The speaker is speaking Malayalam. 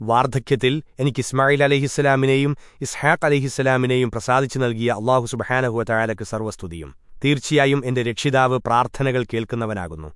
വാർദ്ധക്യത്തിൽ എനിക്ക് ഇസ്മായിൽ അലഹിസ്സലാമിനെയും ഇസ്ഹാഖ് അലഹിസ്സലാമിനെയും പ്രസാദിച്ചു നൽകിയ അള്ളാഹു സുബഹാനഹുവ തയാലക്ക് സർവസ്തുതിയും തീർച്ചയായും എന്റെ രക്ഷിതാവ് പ്രാർത്ഥനകൾ കേൾക്കുന്നവനാകുന്നു.